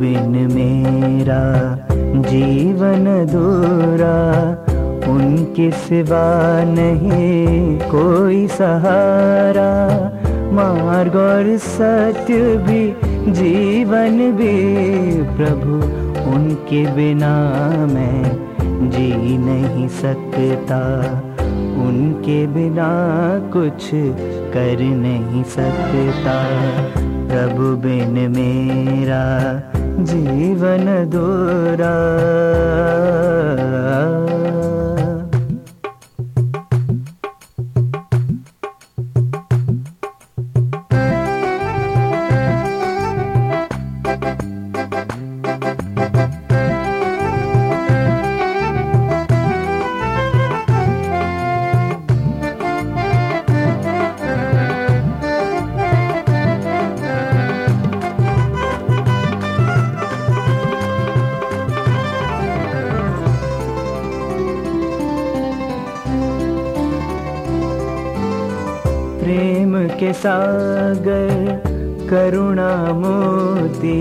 बिन मेरा, जीवन दूरा उनके सिवा नहीं कोई सहारा। मार्ग और सत्य भी, जीवन भी। प्रभु, उनके बिना मैं जी नहीं सकता। उनके बिना कुछ कर नहीं सकता। प्रभु बिन मेरा जीवन दूरा। सागर करुणा मोती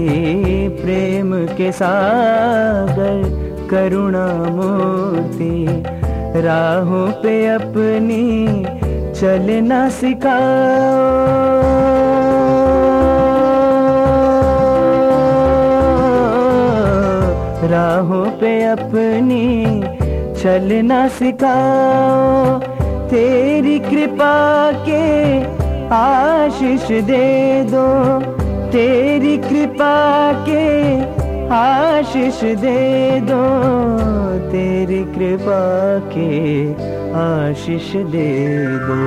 प्रेम के सागर करुणा मोती राहों पे अपनी चलना सिखाओ। राहों पे अपनी चलना सिखाओ, तेरी कृपा के आशीष दे दो, तेरी कृपा के आशीष दे दो, तेरी कृपा के आशीष दे दो।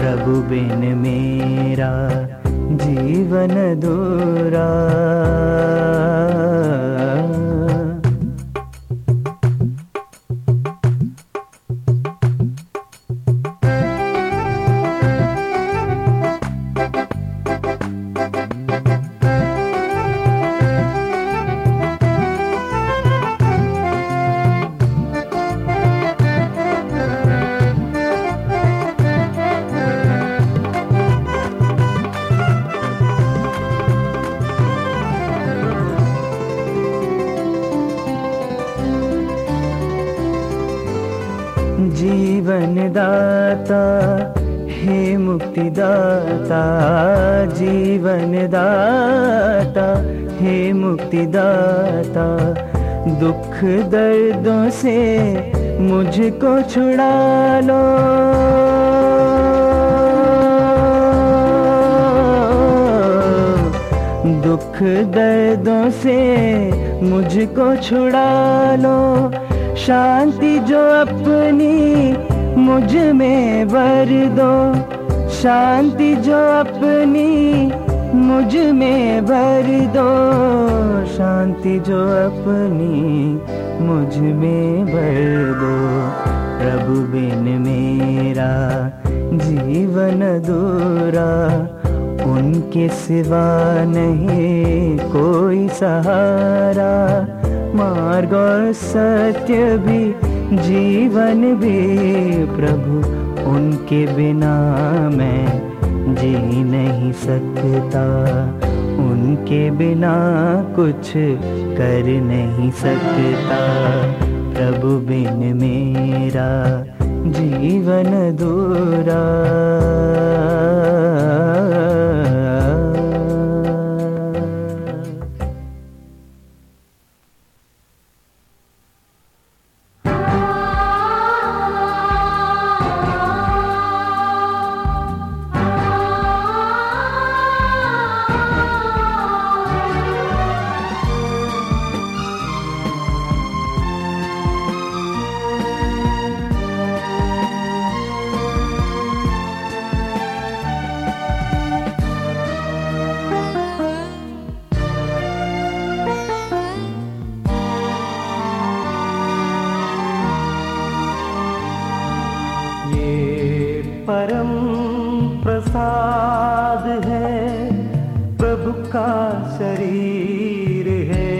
प्रभु बिन मेरा जीवन दूरा। मुक्तिदाता जीवन दाता हे मुक्ति दाता दुख दर्दों से मुझको छुड़ा लो। दुख दर्दों से मुझको छुड़ा लो। शांति जो अपनी मुझमें भर दो। शांति जो अपनी मुझमें भर दो। शांति जो अपनी मुझमें भर दो। प्रभु बिन मेरा जीवन दूरा उनके सिवा नहीं कोई सहारा। मार्ग और सत्य भी, जीवन भी, प्रभु उनके बिना मैं जी नहीं सकता। उनके बिना कुछ कर नहीं सकता। प्रभु बिन मेरा जीवन दूरा। प्रसाद है, प्रभु का शरीर है।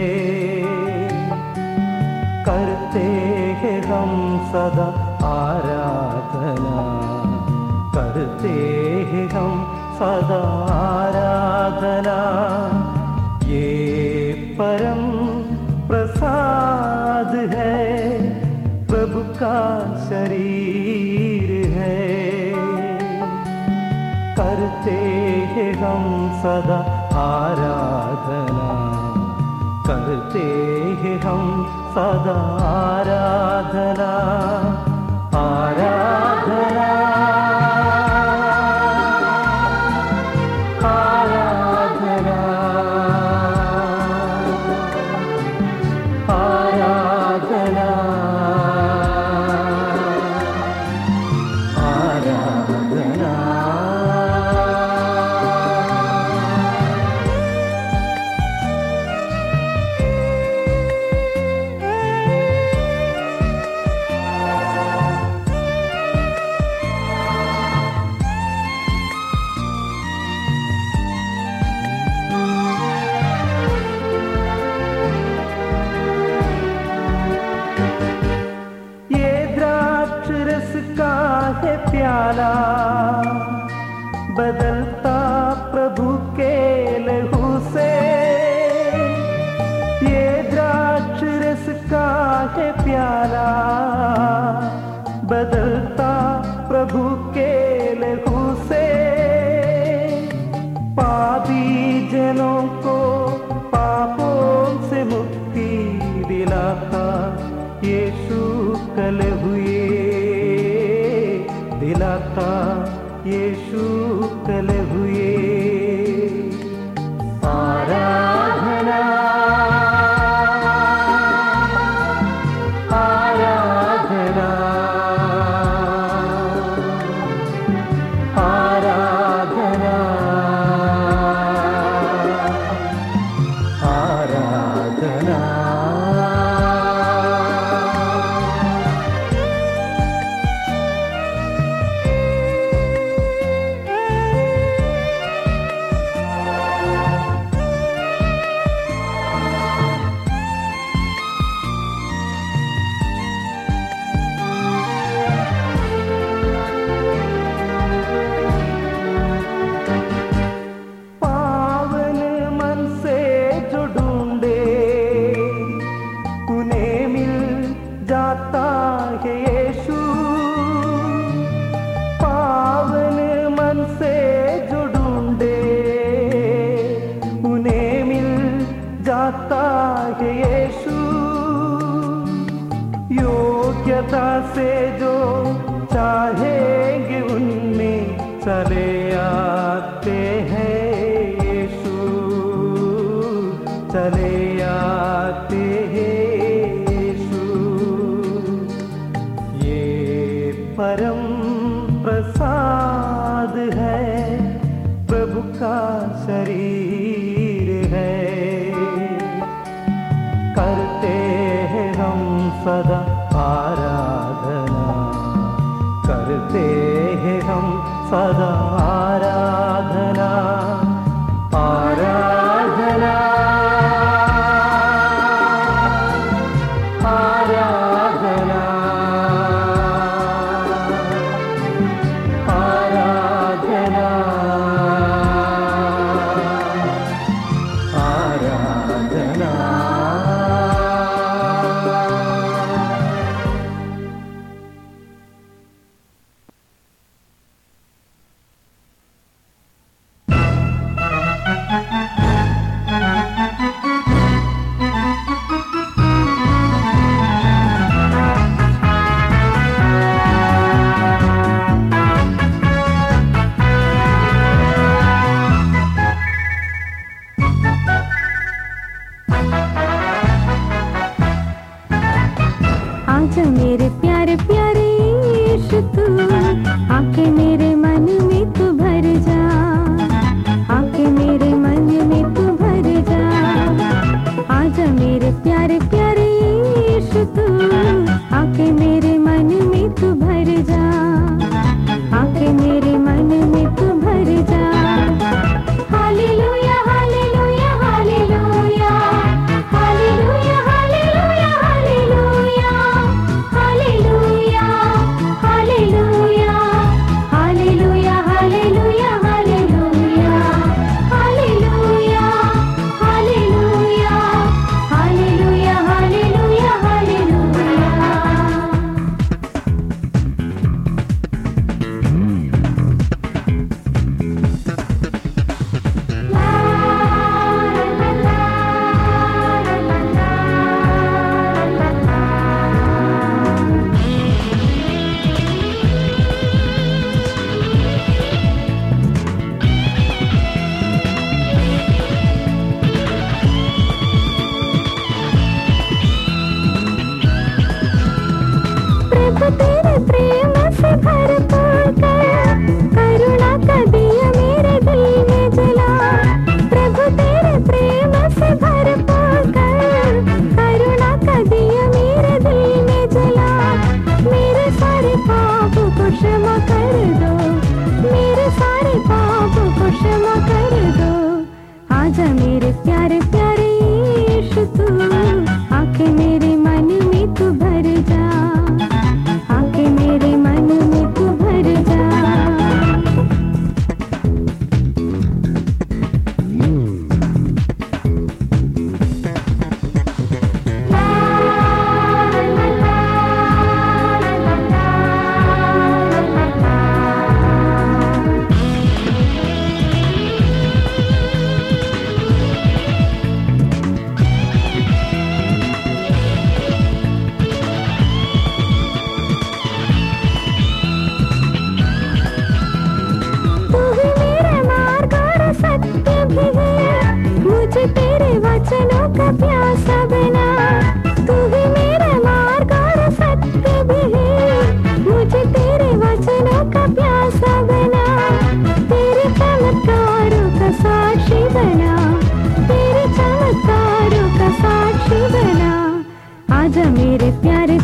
करते हैं हम सदा आराधना, करते हैं हम सदा आराधना। ये परम प्रसाद है, प्रभु का शरीर सदा आराधना कल्ते हि सदा आराधना। खता से जो चाहेंगे उनमें चले आते हैं यीशु। चले आते हैं यीशु। ये परम प्रसाद है, प्रभु का शरीर है। करते हैं हम सदा para तू आके मेरे सारे पाप खुश न कर दो। आजा मेरे प्यारे सत्य प्यारे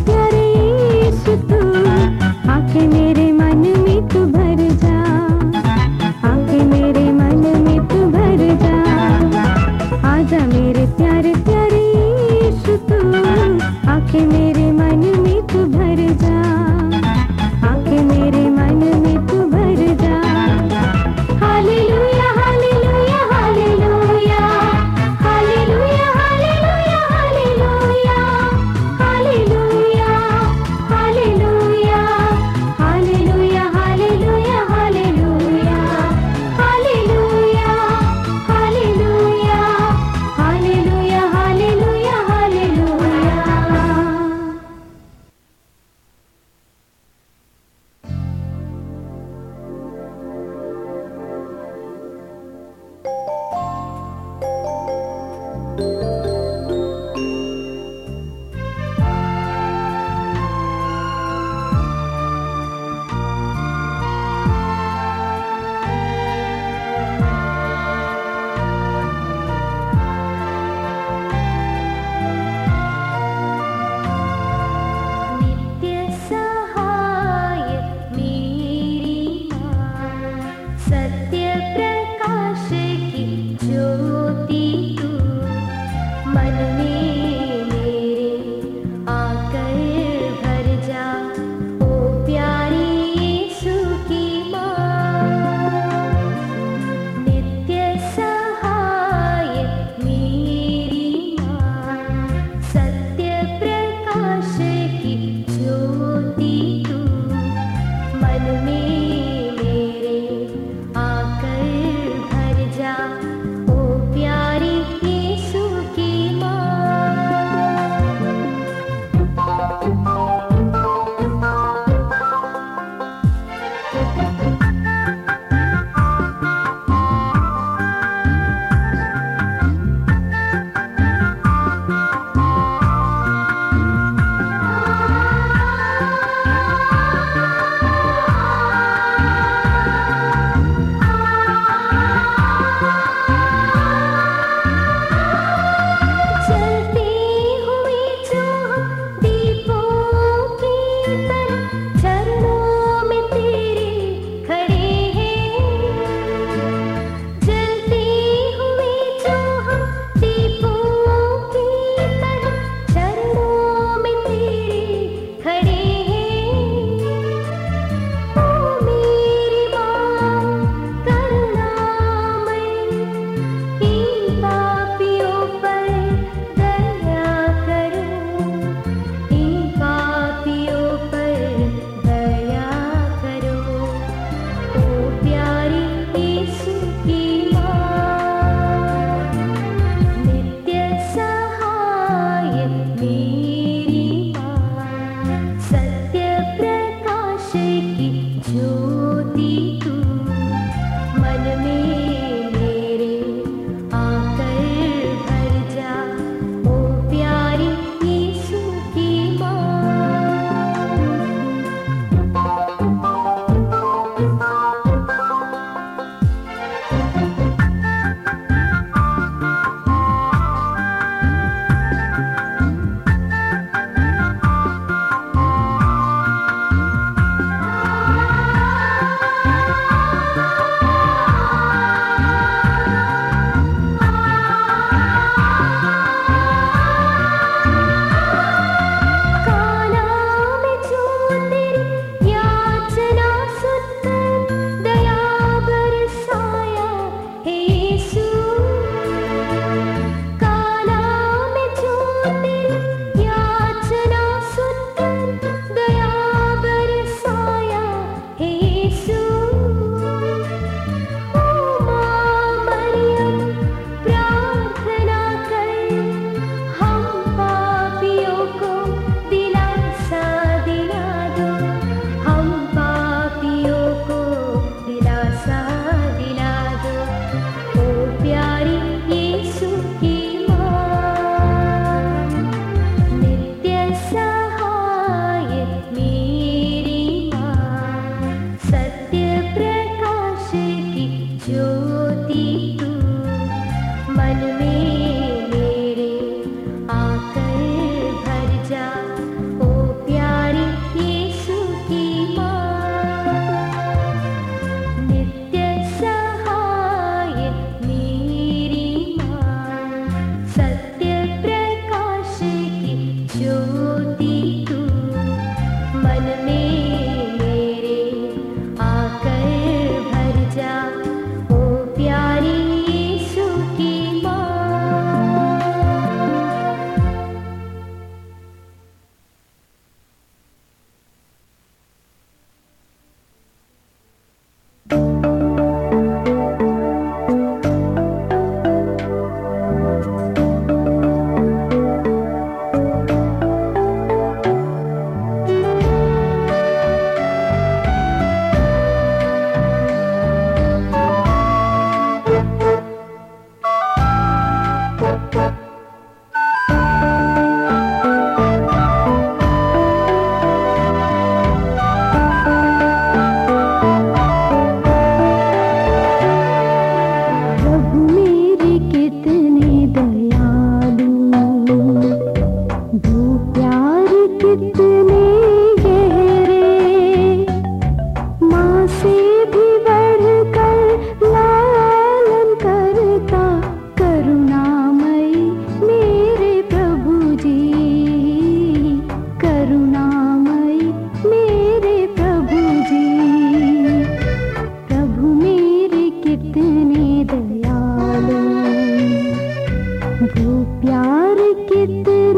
சிரித்து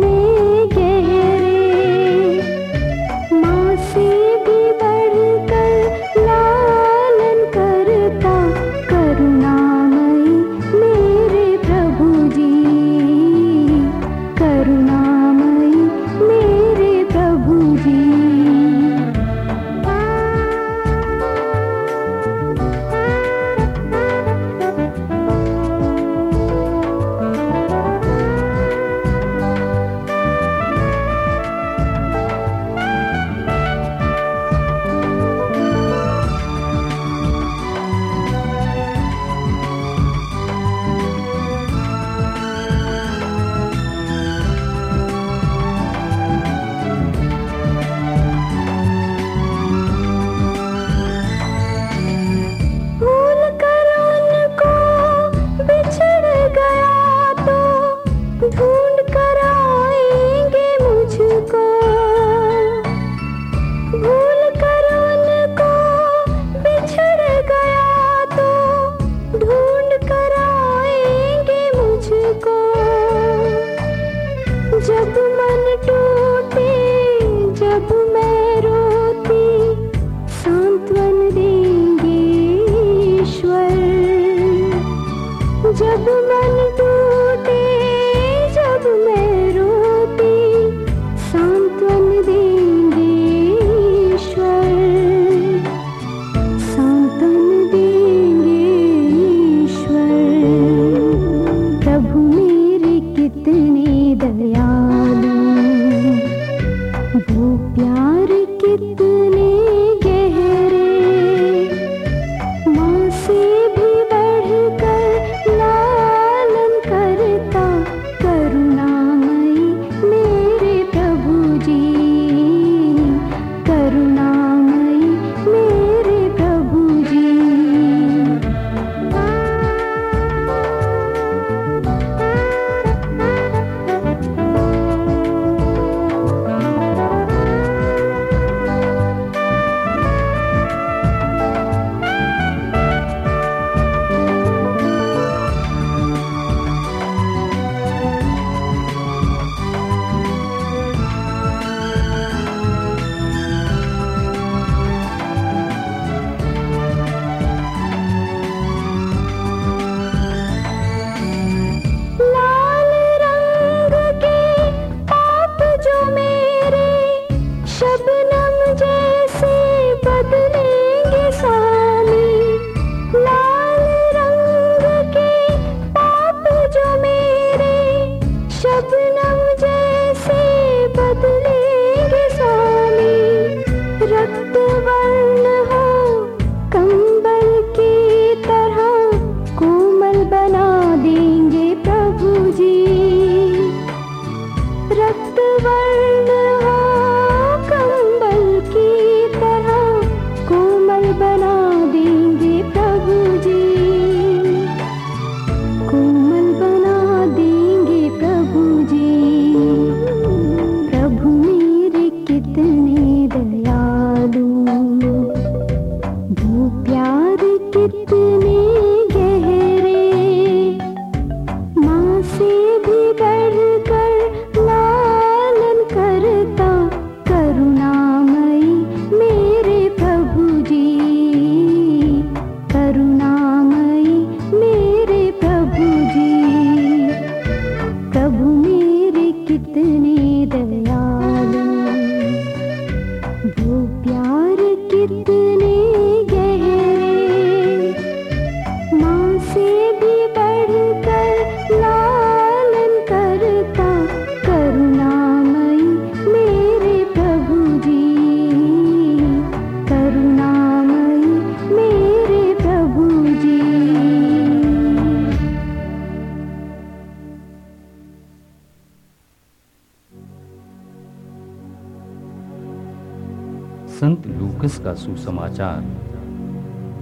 का सुसमाचार।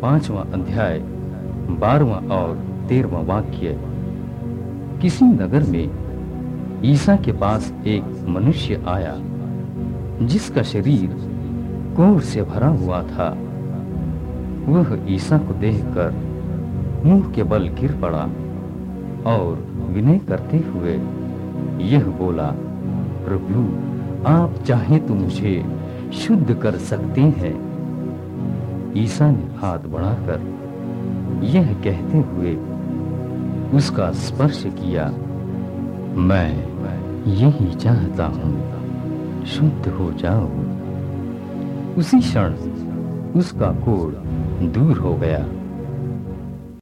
पांचवा अध्याय, बारवा और तेरवा वाक्य। किसी नगर में ईसा के पास एक मनुष्य आया, जिसका शरीर कोर से भरा हुआ था। वह ईसा को देखकर मुँह के बल गिर पड़ा और विनय करते हुए यह बोला, प्रभु, आप चाहे तो मुझे शुद्ध कर सकते हैं। ईसा ने हाथ बढ़ाकर यह कहते हुए उसका स्पर्श किया, मैं यही चाहता हूँ, शुद्ध हो जाओ। उसी क्षण उसका कोड़ दूर हो गया।